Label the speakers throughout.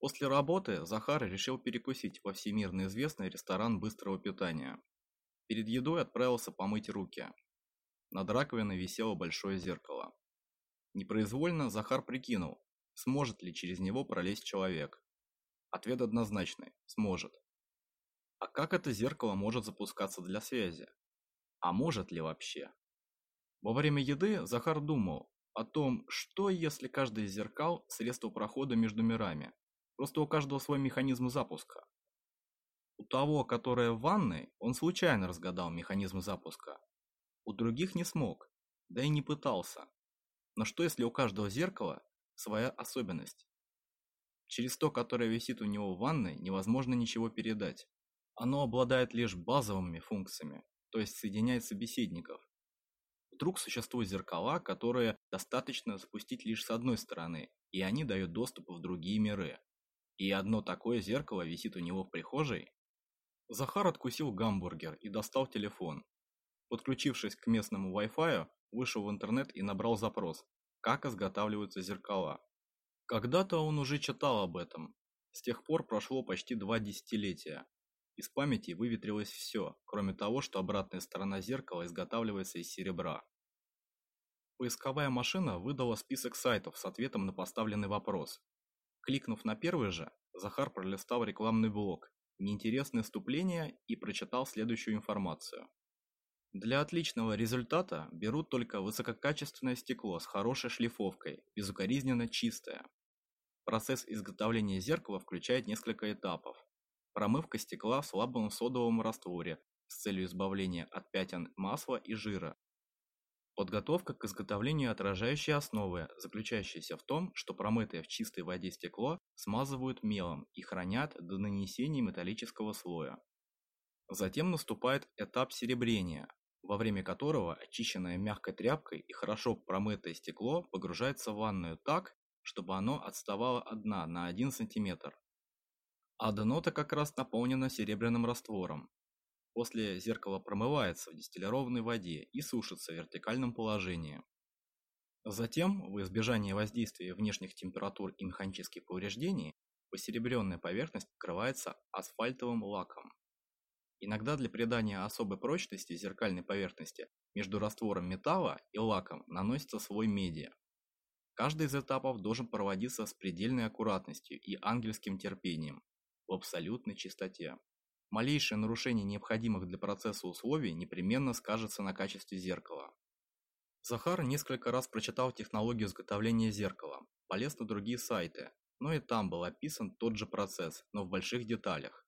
Speaker 1: После работы Захар решил перекусить во всемирно известный ресторан быстрого питания. Перед едой отправился помыть руки. Над раковиной висело большое зеркало. Непроизвольно Захар прикинул, сможет ли через него пролезть человек. Ответ однозначный – сможет. А как это зеркало может запускаться для связи? А может ли вообще? Во время еды Захар думал о том, что если каждый зеркал – средство прохода между мирами. Просто у каждого свой механизм запуска. У того, которое в ванной, он случайно разгадал механизм запуска. У других не смог, да и не пытался. Но что если у каждого зеркала своя особенность? Через то, которое висит у него в ванной, невозможно ничего передать. Оно обладает лишь базовыми функциями, то есть соединяет собеседников. Вдруг существуют зеркала, которые достаточно запустить лишь с одной стороны, и они дают доступ в другие миры и одно такое зеркало висит у него в прихожей. Захар откусил гамбургер и достал телефон. Подключившись к местному Wi-Fi, вышел в интернет и набрал запрос «Как изготавливаются зеркала?». Когда-то он уже читал об этом. С тех пор прошло почти два десятилетия. Из памяти выветрилось все, кроме того, что обратная сторона зеркала изготавливается из серебра. Поисковая машина выдала список сайтов с ответом на поставленный вопрос. Кликнув на первый же, Захар пролистал рекламный блок, неинтересное вступление и прочитал следующую информацию. Для отличного результата берут только высококачественное стекло с хорошей шлифовкой, безукоризненно чистое. Процесс изготовления зеркала включает несколько этапов. Промывка стекла в слабом содовом растворе с целью избавления от пятен масла и жира, Подготовка к изготовлению отражающей основы, заключающаяся в том, что промытое в чистой воде стекло смазывают мелом и хранят до нанесения металлического слоя. Затем наступает этап серебрения, во время которого очищенное мягкой тряпкой и хорошо промытое стекло погружается в ванную так, чтобы оно отставало от дна на 1 см. А дно-то как раз наполнено серебряным раствором, После зеркало промывается в дистиллированной воде и сушится в вертикальном положении. Затем, в избежание воздействия внешних температур и механических повреждений, посеребренная поверхность покрывается асфальтовым лаком. Иногда для придания особой прочности зеркальной поверхности между раствором металла и лаком наносится слой меди. Каждый из этапов должен проводиться с предельной аккуратностью и ангельским терпением, в абсолютной чистоте. Малейшее нарушение необходимых для процесса условий непременно скажется на качестве зеркала. Захар несколько раз прочитал технологию изготовления зеркала, полез на другие сайты, но и там был описан тот же процесс, но в больших деталях.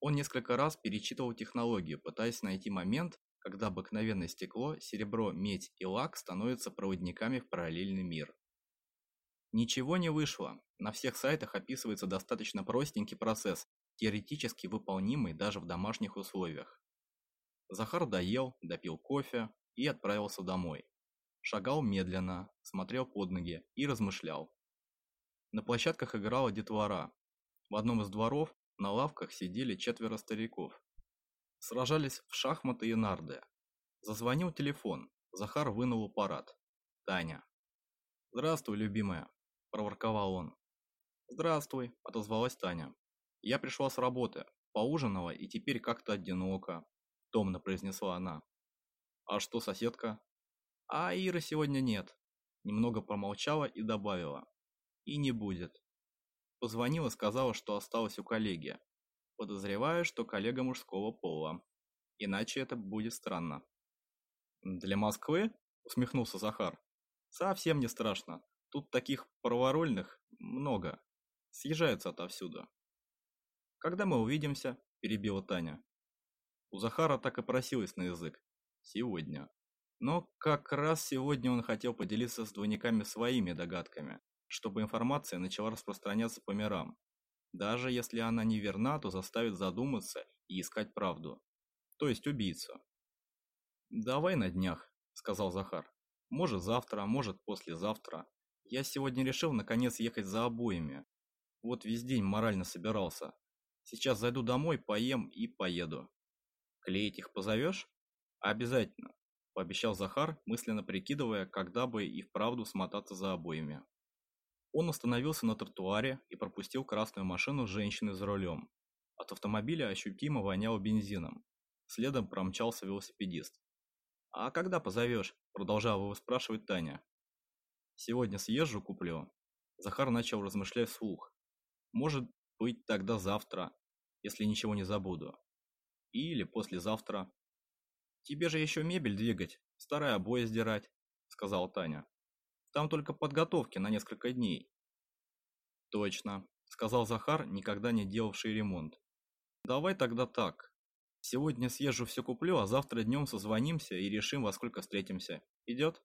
Speaker 1: Он несколько раз перечитывал технологию, пытаясь найти момент, когда обыкновенное стекло, серебро, медь и лак становятся проводниками в параллельный мир. Ничего не вышло. На всех сайтах описывается достаточно простенький процесс, теоретически выполнимый даже в домашних условиях. Захар доел, допил кофе и отправился домой. Шагал медленно, смотрел под ноги и размышлял. На площадках играла детвора. В одном из дворов на лавках сидели четверо стариков. Сражались в шахматы и нарды. Зазвонил телефон. Захар вынул аппарат. Таня. «Здравствуй, любимая», – проворковал он. «Здравствуй», – отозвалась Таня. «Я пришла с работы, поужинала и теперь как-то одиноко», – томно произнесла она. «А что соседка?» «А Иры сегодня нет», – немного помолчала и добавила. «И не будет». Позвонила, сказала, что осталась у коллеги. Подозреваю, что коллега мужского пола. Иначе это будет странно. «Для Москвы?» – усмехнулся Захар. «Совсем не страшно. Тут таких праворольных много. Съезжаются отовсюду. «Когда мы увидимся?» – перебила Таня. У Захара так и просилась на язык. Сегодня. Но как раз сегодня он хотел поделиться с двойниками своими догадками, чтобы информация начала распространяться по мирам. Даже если она не верна, то заставит задуматься и искать правду. То есть убийцу. «Давай на днях», – сказал Захар. «Может завтра, а может послезавтра. Я сегодня решил наконец ехать за обоими. Вот весь день морально собирался, Сейчас зайду домой, поем и поеду. Клеить их позовешь? Обязательно, пообещал Захар, мысленно прикидывая, когда бы и вправду смотаться за обоими. Он остановился на тротуаре и пропустил красную машину с женщиной за рулем. От автомобиля ощутимо воняло бензином. Следом промчался велосипедист. «А когда позовешь?» – продолжала его спрашивать Таня. «Сегодня съезжу, куплю». Захар начал размышлять вслух. «Может быть, тогда завтра, если ничего не забуду. Или послезавтра. Тебе же еще мебель двигать, старые обои сдирать», – сказала Таня. «Там только подготовки на несколько дней». «Точно», – сказал Захар, никогда не делавший ремонт. «Давай тогда так. Сегодня съезжу все куплю, а завтра днем созвонимся и решим, во сколько встретимся. Идет?»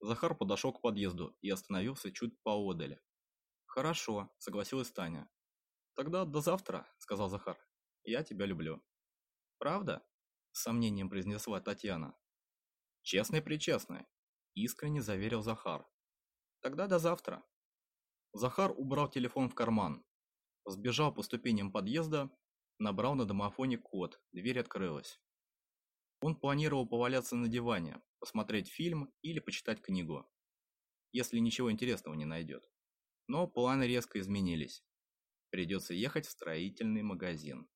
Speaker 1: Захар подошел к подъезду и остановился чуть поодаль. «Хорошо», — согласилась Таня. «Тогда до завтра», — сказал Захар. «Я тебя люблю». «Правда?» — с сомнением произнесла Татьяна. «Честный-причестный», — искренне заверил Захар. «Тогда до завтра». Захар убрал телефон в карман, сбежал по ступеням подъезда Набрал на домофоне код, дверь открылась. Он планировал поваляться на диване, посмотреть фильм или почитать книгу, если ничего интересного не найдет. Но планы резко изменились. Придется ехать в строительный магазин.